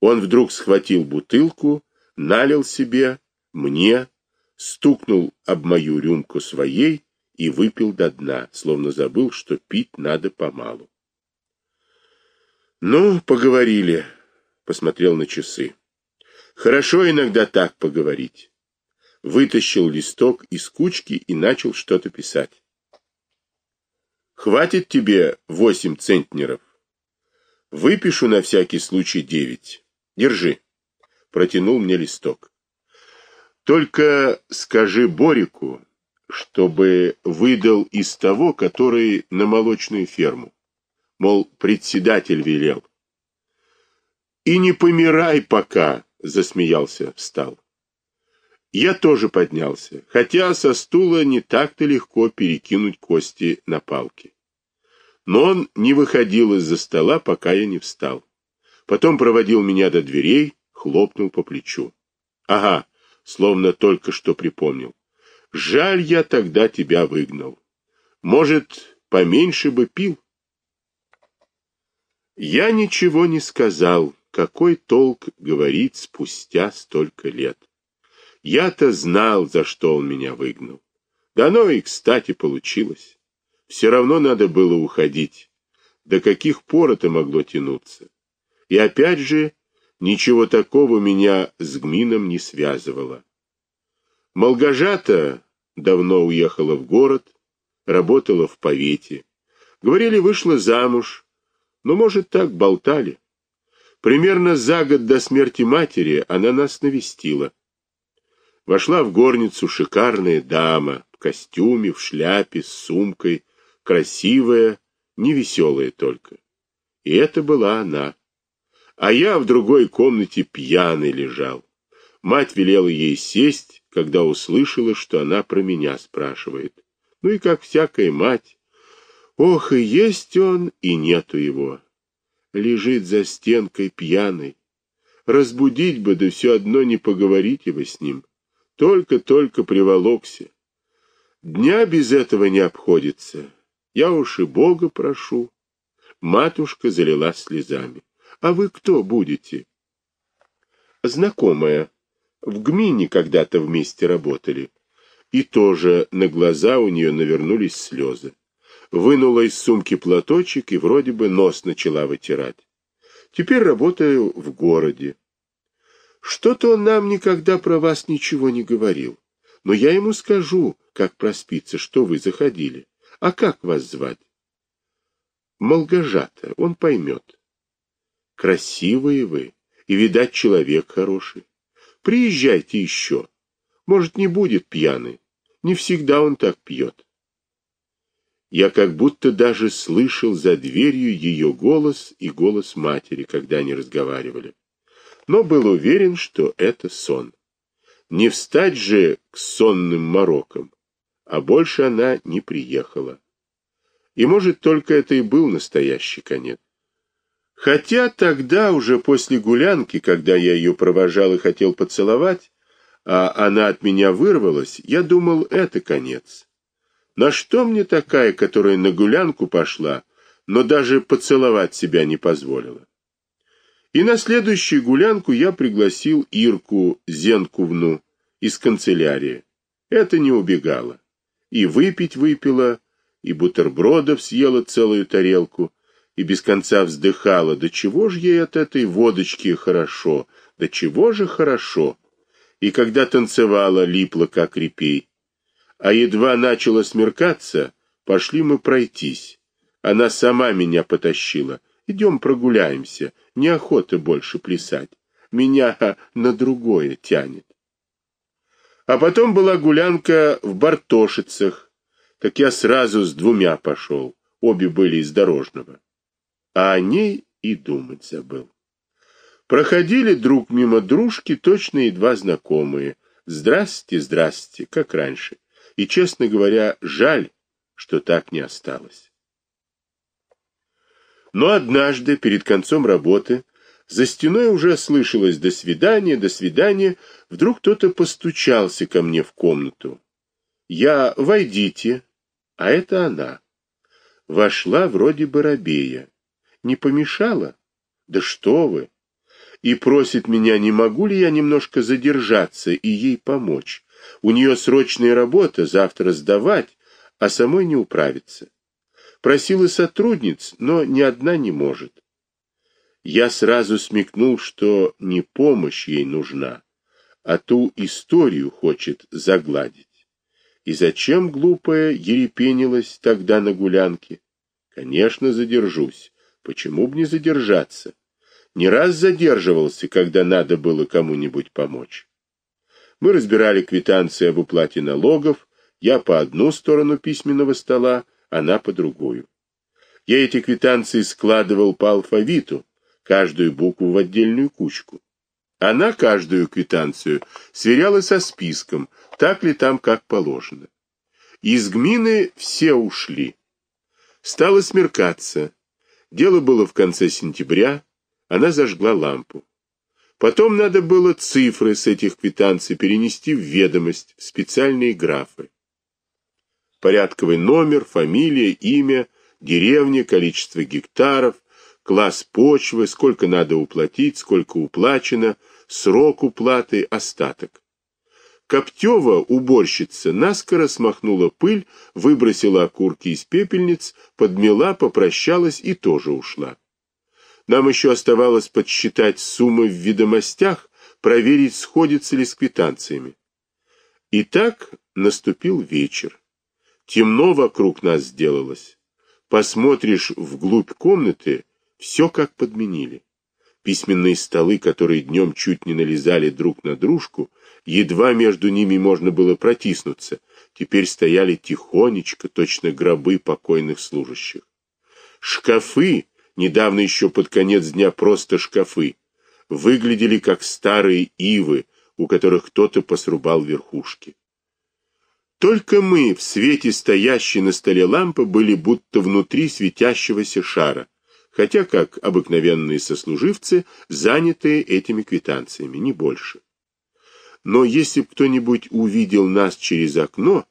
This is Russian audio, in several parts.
Он вдруг схватил бутылку, налил себе, мне, стукнул об мою рюмку своей и выпил до дна, словно забыл, что пить надо помалу. Ну, поговорили, посмотрел на часы. Хорошо иногда так поговорить. Вытащил листок из кучки и начал что-то писать. Хватит тебе восемь центнеров. Выпишу на всякий случай девять. Держи. Протянул мне листок. Только скажи Борику, чтобы выдал из того, который на молочную ферму. Мол, председатель велел. И не помирай пока, засмеялся, встал. Я тоже поднялся, хотя со стула не так-то легко перекинуть кости на палки. Но он не выходил из-за стола, пока я не встал. Потом проводил меня до дверей, хлопнул по плечу. Ага, словно только что припомнил. Жаль, я тогда тебя выгнал. Может, поменьше бы пил? Я ничего не сказал. Какой толк говорить спустя столько лет? Я-то знал, за что он меня выгнал. Да оно и, кстати, получилось. Все равно надо было уходить. До каких пор это могло тянуться? И опять же, ничего такого меня с Гмином не связывало. Молгожата давно уехала в город, работала в повете. Говорили, вышла замуж, но, может, так болтали. Примерно за год до смерти матери она нас навестила. Вошла в горницу шикарная дама, в костюме, в шляпе, с сумкой, красивая, невеселая только. И это была она. А я в другой комнате пьяный лежал. Мать велела ей сесть, когда услышала, что она про меня спрашивает. Ну и как всякая мать. Ох, и есть он, и нету его. Лежит за стенкой пьяный. Разбудить бы, да все одно не поговорить его с ним. Только-только приволокся. Дня без этого не обходится. Я уж и Бога прошу. Матушка залила слезами. А вы кто будете? Знакомая. В ГМИНе когда-то вместе работали. И тоже на глаза у нее навернулись слезы. Вынула из сумки платочек и вроде бы нос начала вытирать. Теперь работаю в городе. Что-то он нам никогда про вас ничего не говорил. Но я ему скажу, как проспится, что вы заходили. А как вас звать? Молгожата, он поймет. Красивые вы, и, видать, человек хороший. Приезжайте еще. Может, не будет пьяный. Не всегда он так пьет. Я как будто даже слышал за дверью ее голос и голос матери, когда они разговаривали но был уверен, что это сон. Не встать же к сонным морокам, а больше она не приехала. И, может, только это и был настоящий конец. Хотя тогда, уже после гулянки, когда я ее провожал и хотел поцеловать, а она от меня вырвалась, я думал, это конец. На что мне такая, которая на гулянку пошла, но даже поцеловать себя не позволила? И на следующую гулянку я пригласил Ирку Зенкувну из канцелярии. Это не убегало. И выпить выпила, и бутербродов съела целую тарелку, и без конца вздыхала, да чего же ей от этой водочки хорошо, да чего же хорошо. И когда танцевала, липла как репей. А едва начало смеркаться, пошли мы пройтись. Она сама меня потащила. Идем прогуляемся, неохота больше плясать. Меня на другое тянет. А потом была гулянка в Бартошицах, так я сразу с двумя пошел, обе были из Дорожного. А о ней и думать забыл. Проходили друг мимо дружки точно едва знакомые. Здрасте, здрасте, как раньше. И, честно говоря, жаль, что так не осталось. Но однажды, перед концом работы, за стеной уже слышалось «до свидания, до свидания», вдруг кто-то постучался ко мне в комнату. Я «войдите», а это она. Вошла вроде бы рабея. Не помешала? Да что вы! и просит меня, не могу ли я немножко задержаться и ей помочь. У нее срочная работа, завтра сдавать, а самой не управиться. Просила сотрудниц, но ни одна не может. Я сразу смекнул, что не помощь ей нужна, а ту историю хочет загладить. И зачем глупая ерепенилась тогда на гулянке? Конечно, задержусь. Почему бы не задержаться? Не раз задерживался, когда надо было кому-нибудь помочь. Мы разбирали квитанции об уплате налогов, я по одну сторону письменного стола, она по другую. Я эти квитанции складывал по алфавиту, каждую букву в отдельную кучку. Она каждую квитанцию сверяла со списком, так ли там, как положено. Из гмины все ушли. Стало смеркаться. Дело было в конце сентября, она зажгла лампу. Потом надо было цифры с этих квитанций перенести в ведомость, в специальные графы. Порядковый номер, фамилия, имя, деревня, количество гектаров, класс почвы, сколько надо уплатить, сколько уплачено, срок уплаты, остаток. Коптева, уборщица, наскоро смахнула пыль, выбросила окурки из пепельниц, подмела, попрощалась и тоже ушла. Нам еще оставалось подсчитать суммы в ведомостях, проверить, сходятся ли с квитанциями. И так наступил вечер. Темно вокруг нас сделалось. Посмотришь вглубь комнаты, все как подменили. Письменные столы, которые днем чуть не налезали друг на дружку, едва между ними можно было протиснуться, теперь стояли тихонечко, точно гробы покойных служащих. Шкафы, недавно еще под конец дня просто шкафы, выглядели как старые ивы, у которых кто-то посрубал верхушки. Только мы в свете стоящей на столе лампы были будто внутри светящегося шара, хотя, как обыкновенные сослуживцы, занятые этими квитанциями, не больше. Но если б кто-нибудь увидел нас через окно,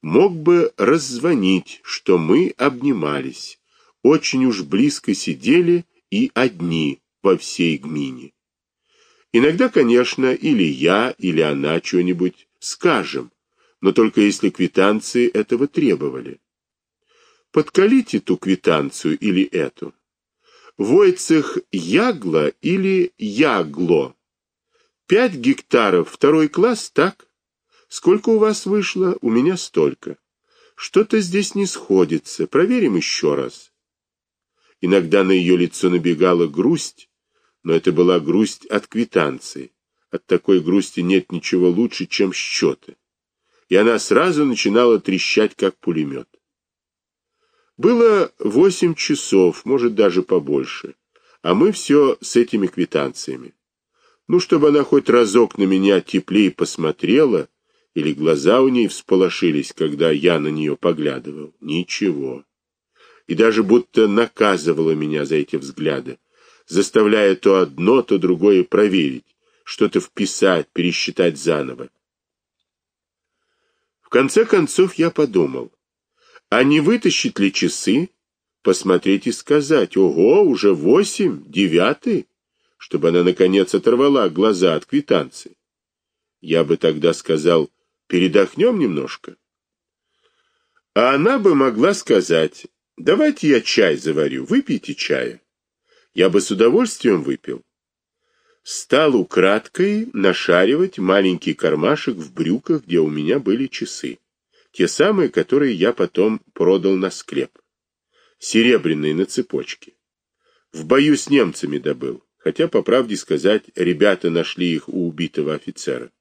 мог бы раззвонить, что мы обнимались очень уж близко сидели и одни во всей гмине. Иногда, конечно, или я, или она что-нибудь скажем, но только если квитанции этого требовали. Подкалите ту квитанцию или эту. Войцех Ягло или Ягло? Пять гектаров, второй класс, так? Сколько у вас вышло? У меня столько. Что-то здесь не сходится. Проверим еще раз. Иногда на ее лицо набегала грусть, но это была грусть от квитанции. От такой грусти нет ничего лучше, чем счеты. И она сразу начинала трещать, как пулемет. Было восемь часов, может, даже побольше, а мы все с этими квитанциями. Ну, чтобы она хоть разок на меня теплее посмотрела, или глаза у ней всполошились, когда я на нее поглядывал. Ничего и даже будто наказывала меня за эти взгляды, заставляя то одно, то другое проверить, что-то вписать, пересчитать заново. В конце концов я подумал, а не вытащить ли часы, посмотреть и сказать, ого, уже восемь, девятый, чтобы она, наконец, оторвала глаза от квитанции. Я бы тогда сказал, передохнем немножко. А она бы могла сказать, Давайте я чай заварю, выпейте чая. Я бы с удовольствием выпил. Стал украдкой нашаривать маленький кармашек в брюках, где у меня были часы. Те самые, которые я потом продал на склеп. Серебряные на цепочке. В бою с немцами добыл, хотя, по правде сказать, ребята нашли их у убитого офицера.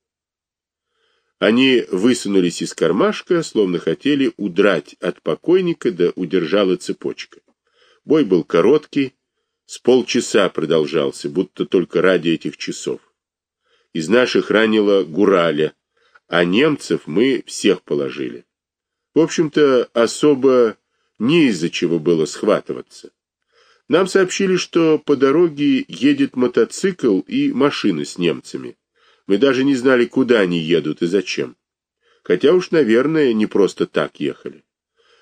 Они высунулись из кармашка, словно хотели удрать от покойника, да удержала цепочка. Бой был короткий, с полчаса продолжался, будто только ради этих часов. Из наших ранило Гураля, а немцев мы всех положили. В общем-то, особо не из-за чего было схватываться. Нам сообщили, что по дороге едет мотоцикл и машина с немцами. Мы даже не знали, куда они едут и зачем. Хотя уж, наверное, не просто так ехали.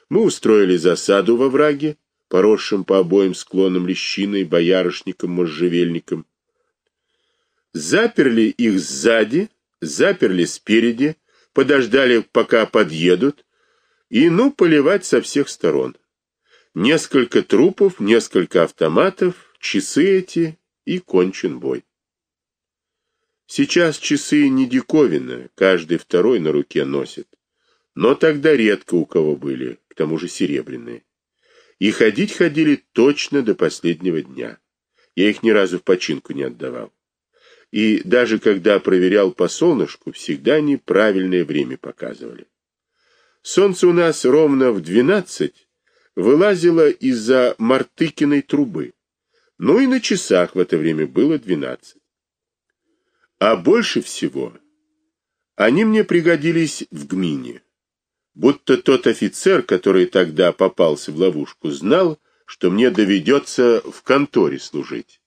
Мы устроили засаду во враге, поросшем по обоим склонам лещиной, боярышником, можжевельником. Заперли их сзади, заперли спереди, подождали, пока подъедут, и ну поливать со всех сторон. Несколько трупов, несколько автоматов, часы эти и кончен бой. Сейчас часы не диковина, каждый второй на руке носит. Но тогда редко у кого были, к тому же серебряные. И ходить ходили точно до последнего дня. Я их ни разу в починку не отдавал. И даже когда проверял по солнышку, всегда неправильное время показывали. Солнце у нас ровно в двенадцать вылазило из-за Мартыкиной трубы. Ну и на часах в это время было двенадцать. А больше всего они мне пригодились в гмине. Будто тот офицер, который тогда попался в ловушку, знал, что мне доведется в конторе служить.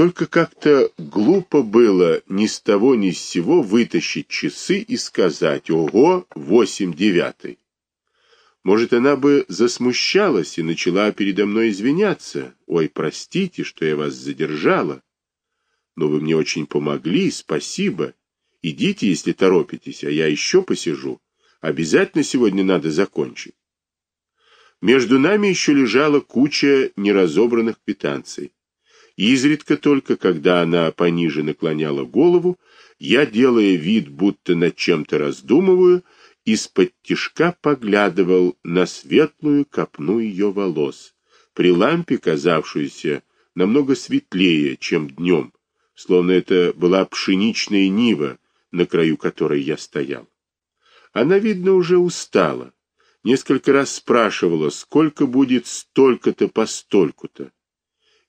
Только как-то глупо было ни с того ни с сего вытащить часы и сказать «Ого, восемь девятый». Может, она бы засмущалась и начала передо мной извиняться. «Ой, простите, что я вас задержала. Но вы мне очень помогли, спасибо. Идите, если торопитесь, а я еще посижу. Обязательно сегодня надо закончить». Между нами еще лежала куча неразобранных квитанций. Изредка только, когда она пониже наклоняла голову, я, делая вид, будто над чем-то раздумываю, из-под тишка поглядывал на светлую копну ее волос, при лампе казавшуюся намного светлее, чем днем, словно это была пшеничная нива, на краю которой я стоял. Она, видно, уже устала. Несколько раз спрашивала, сколько будет столько-то по стольку-то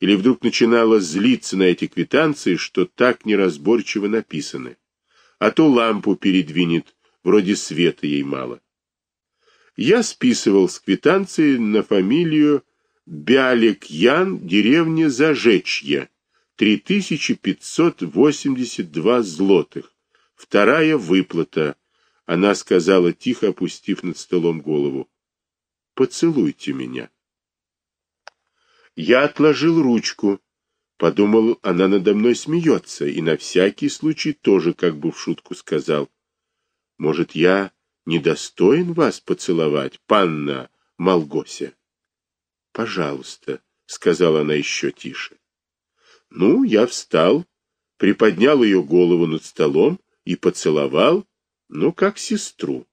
или вдруг начинала злиться на эти квитанции, что так неразборчиво написаны, а то лампу передвинет, вроде света ей мало. Я списывал с квитанции на фамилию Бялик Ян, деревня Зажечье, 3582 злотых. Вторая выплата. Она сказала, тихо опустив над столом голову. «Поцелуйте меня». Я отложил ручку. Подумал, она надо мной смеется, и на всякий случай тоже как бы в шутку сказал. Может, я недостоин вас поцеловать, панна Малгося? Пожалуйста, сказала она еще тише. Ну, я встал, приподнял ее голову над столом и поцеловал, ну, как сестру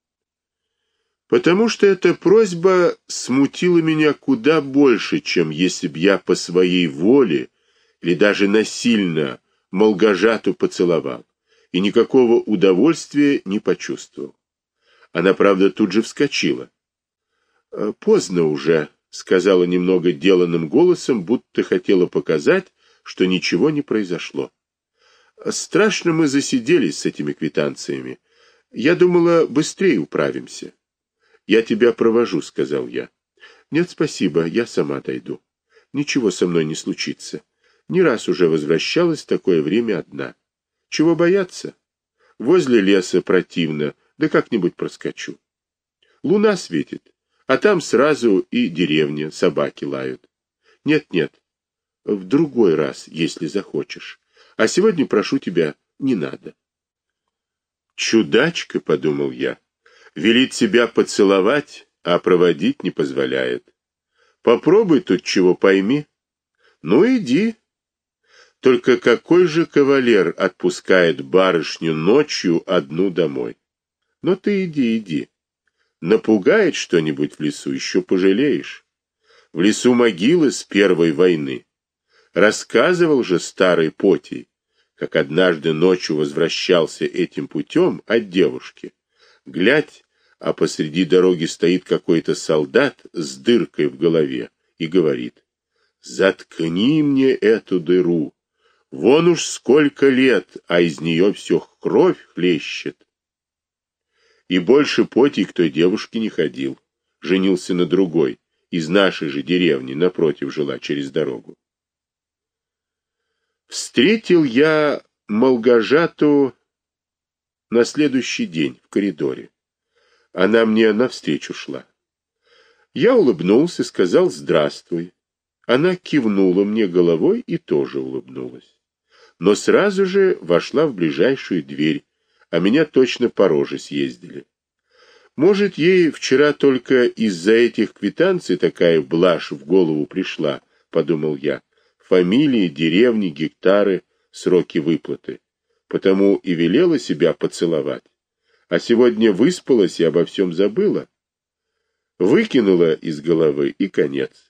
потому что эта просьба смутила меня куда больше, чем если б я по своей воле или даже насильно Молгожату поцеловал, и никакого удовольствия не почувствовал. Она, правда, тут же вскочила. «Э, «Поздно уже», — сказала немного деланным голосом, будто хотела показать, что ничего не произошло. «Страшно мы засиделись с этими квитанциями. Я думала, быстрее управимся». «Я тебя провожу», — сказал я. «Нет, спасибо, я сама дойду. Ничего со мной не случится. Не раз уже возвращалась в такое время одна. Чего бояться? Возле леса противно, да как-нибудь проскочу. Луна светит, а там сразу и деревня, собаки лают. Нет-нет, в другой раз, если захочешь. А сегодня прошу тебя, не надо». «Чудачка», — подумал я. Велит себя поцеловать, а проводить не позволяет. Попробуй тут чего пойми. Ну, иди. Только какой же кавалер отпускает барышню ночью одну домой? Но ты иди, иди. Напугает что-нибудь в лесу, еще пожалеешь. В лесу могилы с первой войны. Рассказывал же старый Потий, как однажды ночью возвращался этим путем от девушки. Глядь, а посреди дороги стоит какой-то солдат с дыркой в голове и говорит, «Заткни мне эту дыру! Вон уж сколько лет, а из нее все кровь хлещет!» И больше Потий к той девушке не ходил, женился на другой, из нашей же деревни, напротив жила через дорогу. Встретил я Молгожату на следующий день в коридоре. Она мне навстречу шла. Я улыбнулся, сказал «здравствуй». Она кивнула мне головой и тоже улыбнулась. но сразу же вошла в ближайшую дверь, а меня точно по роже съездили. Может, ей вчера только из-за этих квитанций такая блажь в голову пришла, подумал я. Фамилии, деревни, гектары, сроки выплаты. Потому и велела себя поцеловать. А сегодня выспалась и обо всем забыла. Выкинула из головы и конец.